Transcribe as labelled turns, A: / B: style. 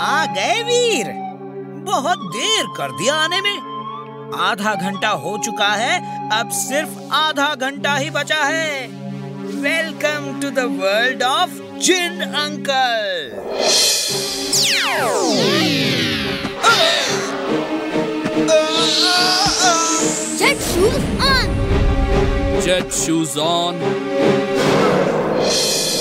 A: आ गए वीर। बहुत देर कर दिया आने में। आधा घंटा हो चुका है अब सिर्फ़ आधा घंटा ही बचा है। Welcome to the world of Jin uncle
B: Jet shoes on
C: Jet shoes.